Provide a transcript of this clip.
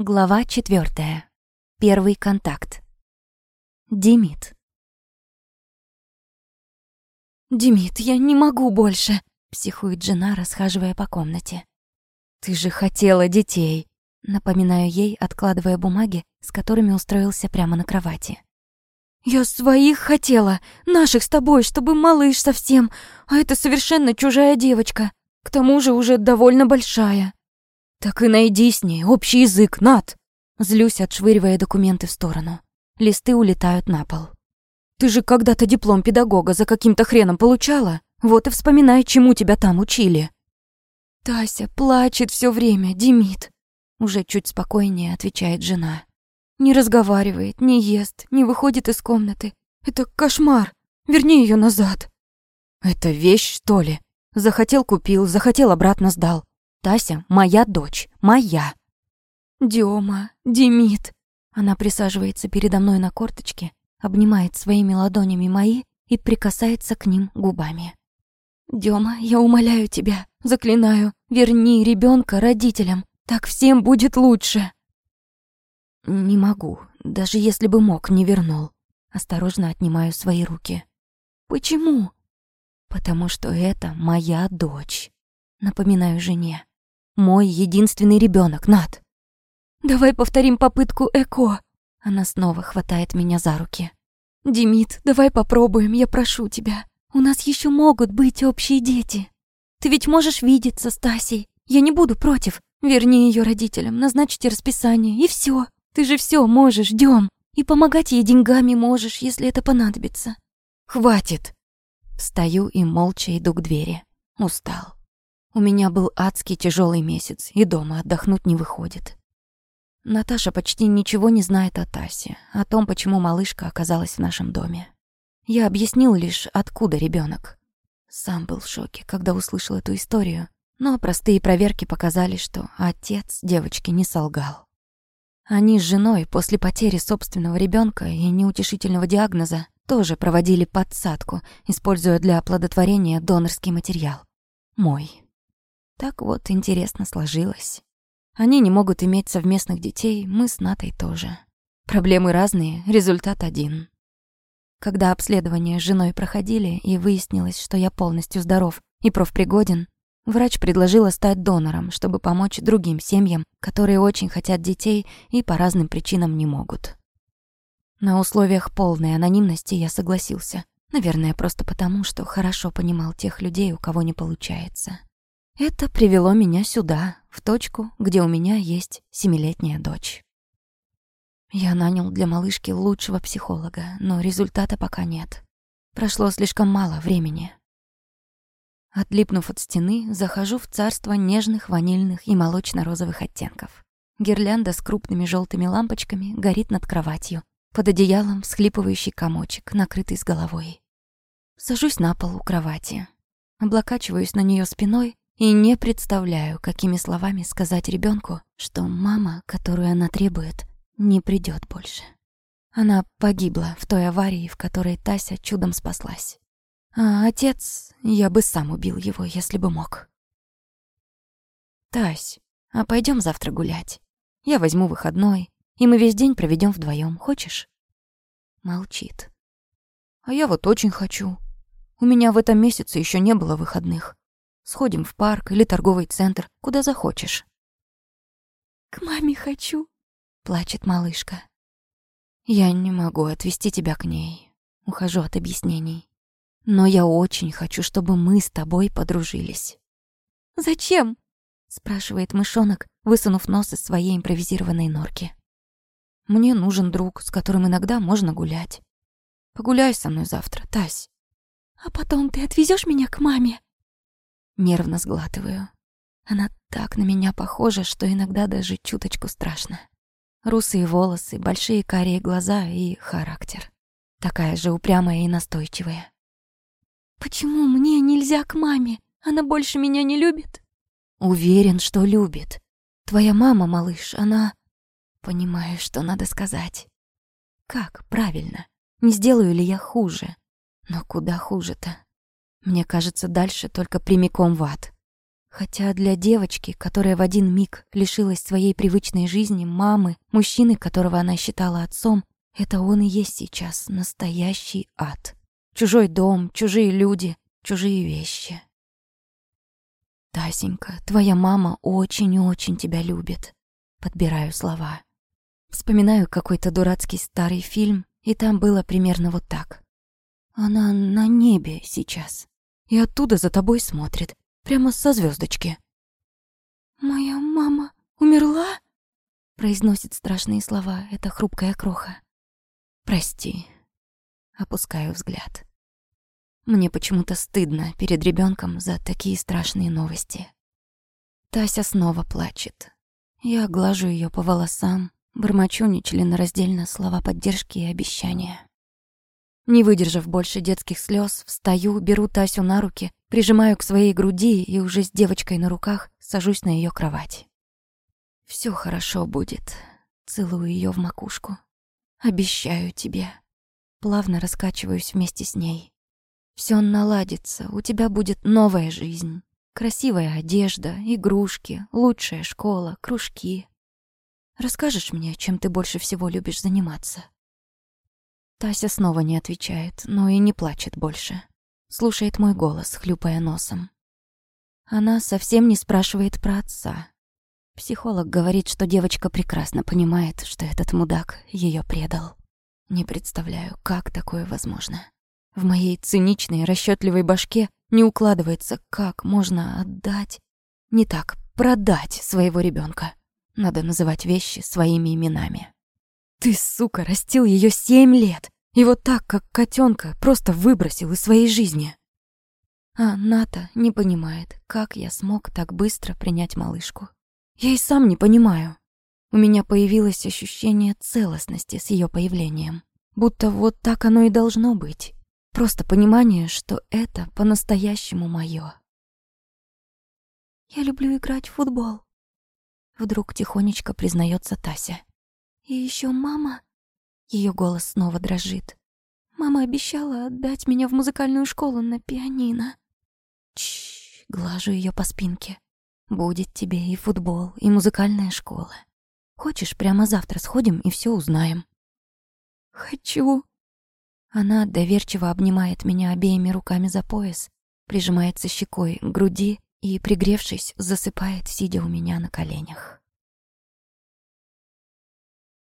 Глава четвертая. Первый контакт. Димит. «Димит, я не могу больше», — психует жена, расхаживая по комнате. «Ты же хотела детей», — напоминаю ей, откладывая бумаги, с которыми устроился прямо на кровати. «Я своих хотела, наших с тобой, чтобы малыш совсем, а это совершенно чужая девочка, к тому же уже довольно большая». «Так и найди с ней общий язык, Над!» Злюсь, отшвыривая документы в сторону. Листы улетают на пол. «Ты же когда-то диплом педагога за каким-то хреном получала? Вот и вспоминай, чему тебя там учили». «Тася плачет все время, Демид», — уже чуть спокойнее отвечает жена. «Не разговаривает, не ест, не выходит из комнаты. Это кошмар. Верни ее назад». «Это вещь, что ли? Захотел — купил, захотел — обратно сдал. Тася — моя дочь, моя. Дёма, Демид. Она присаживается передо мной на корточке, обнимает своими ладонями мои и прикасается к ним губами. Дёма, я умоляю тебя, заклинаю, верни ребенка родителям, так всем будет лучше. Не могу, даже если бы мог, не вернул. Осторожно отнимаю свои руки. Почему? Потому что это моя дочь. Напоминаю жене. Мой единственный ребенок, Над. Давай повторим попытку ЭКО. Она снова хватает меня за руки. Демид, давай попробуем, я прошу тебя. У нас еще могут быть общие дети. Ты ведь можешь видеться с Тасей. Я не буду против. Верни ее родителям, назначьте расписание, и все. Ты же все можешь, ждем. И помогать ей деньгами можешь, если это понадобится. Хватит. Встаю и молча иду к двери. Устал. У меня был адский тяжелый месяц, и дома отдохнуть не выходит. Наташа почти ничего не знает о Тасе, о том, почему малышка оказалась в нашем доме. Я объяснил лишь, откуда ребенок. Сам был в шоке, когда услышал эту историю, но простые проверки показали, что отец девочки не солгал. Они с женой после потери собственного ребенка и неутешительного диагноза тоже проводили подсадку, используя для оплодотворения донорский материал. Мой. Так вот, интересно сложилось. Они не могут иметь совместных детей, мы с Натой тоже. Проблемы разные, результат один. Когда обследование с женой проходили и выяснилось, что я полностью здоров и профпригоден, врач предложила стать донором, чтобы помочь другим семьям, которые очень хотят детей и по разным причинам не могут. На условиях полной анонимности я согласился. Наверное, просто потому, что хорошо понимал тех людей, у кого не получается. Это привело меня сюда, в точку, где у меня есть семилетняя дочь. Я нанял для малышки лучшего психолога, но результата пока нет. Прошло слишком мало времени. Отлипнув от стены, захожу в царство нежных ванильных и молочно-розовых оттенков. Гирлянда с крупными желтыми лампочками горит над кроватью. Под одеялом всхлипывающий комочек, накрытый с головой. Сажусь на пол у кровати. Облокачиваюсь на нее спиной и не представляю, какими словами сказать ребенку, что мама, которую она требует, не придет больше. Она погибла в той аварии, в которой Тася чудом спаслась. А отец, я бы сам убил его, если бы мог. Тась, а пойдем завтра гулять. Я возьму выходной, и мы весь день проведем вдвоем. Хочешь? Молчит. А я вот очень хочу. У меня в этом месяце еще не было выходных. Сходим в парк или торговый центр, куда захочешь. «К маме хочу», — плачет малышка. «Я не могу отвезти тебя к ней. Ухожу от объяснений. Но я очень хочу, чтобы мы с тобой подружились». «Зачем?» — спрашивает мышонок, высунув нос из своей импровизированной норки. «Мне нужен друг, с которым иногда можно гулять. Погуляй со мной завтра, Тась». «А потом ты отвезешь меня к маме?» Нервно сглатываю. Она так на меня похожа, что иногда даже чуточку страшно. Русые волосы, большие карие глаза и характер. Такая же упрямая и настойчивая. «Почему мне нельзя к маме? Она больше меня не любит?» «Уверен, что любит. Твоя мама, малыш, она...» Понимаю, что надо сказать. Как правильно? Не сделаю ли я хуже? Но куда хуже-то? Мне кажется, дальше только прямиком в ад. Хотя для девочки, которая в один миг лишилась своей привычной жизни, мамы, мужчины, которого она считала отцом, это он и есть сейчас настоящий ад. Чужой дом, чужие люди, чужие вещи. «Тасенька, твоя мама очень-очень тебя любит», — подбираю слова. Вспоминаю какой-то дурацкий старый фильм, и там было примерно вот так. Она на небе сейчас, и оттуда за тобой смотрит, прямо со звездочки. «Моя мама умерла?» — произносит страшные слова эта хрупкая кроха. «Прости». Опускаю взгляд. Мне почему-то стыдно перед ребенком за такие страшные новости. Тася снова плачет. Я глажу ее по волосам, бормочу нечленораздельно слова поддержки и обещания. Не выдержав больше детских слез, встаю, беру Тасю на руки, прижимаю к своей груди и уже с девочкой на руках сажусь на ее кровать. Все хорошо будет. Целую ее в макушку. Обещаю тебе. Плавно раскачиваюсь вместе с ней. Все наладится, у тебя будет новая жизнь. Красивая одежда, игрушки, лучшая школа, кружки. Расскажешь мне, чем ты больше всего любишь заниматься? Тася снова не отвечает, но и не плачет больше. Слушает мой голос, хлюпая носом. Она совсем не спрашивает про отца. Психолог говорит, что девочка прекрасно понимает, что этот мудак ее предал. Не представляю, как такое возможно. В моей циничной, расчетливой башке не укладывается, как можно отдать... Не так, продать своего ребенка. Надо называть вещи своими именами. Ты, сука, растил ее семь лет. И вот так, как котенка, просто выбросил из своей жизни. А Ната не понимает, как я смог так быстро принять малышку. Я и сам не понимаю. У меня появилось ощущение целостности с ее появлением. Будто вот так оно и должно быть. Просто понимание, что это по-настоящему моё. «Я люблю играть в футбол», — вдруг тихонечко признается Тася. И еще мама... Ее голос снова дрожит. Мама обещала отдать меня в музыкальную школу на пианино. Чш, глажу ее по спинке. Будет тебе и футбол, и музыкальная школа. Хочешь, прямо завтра сходим и все узнаем. Хочу. Она доверчиво обнимает меня обеими руками за пояс, прижимается щекой к груди и, пригревшись, засыпает, сидя у меня на коленях.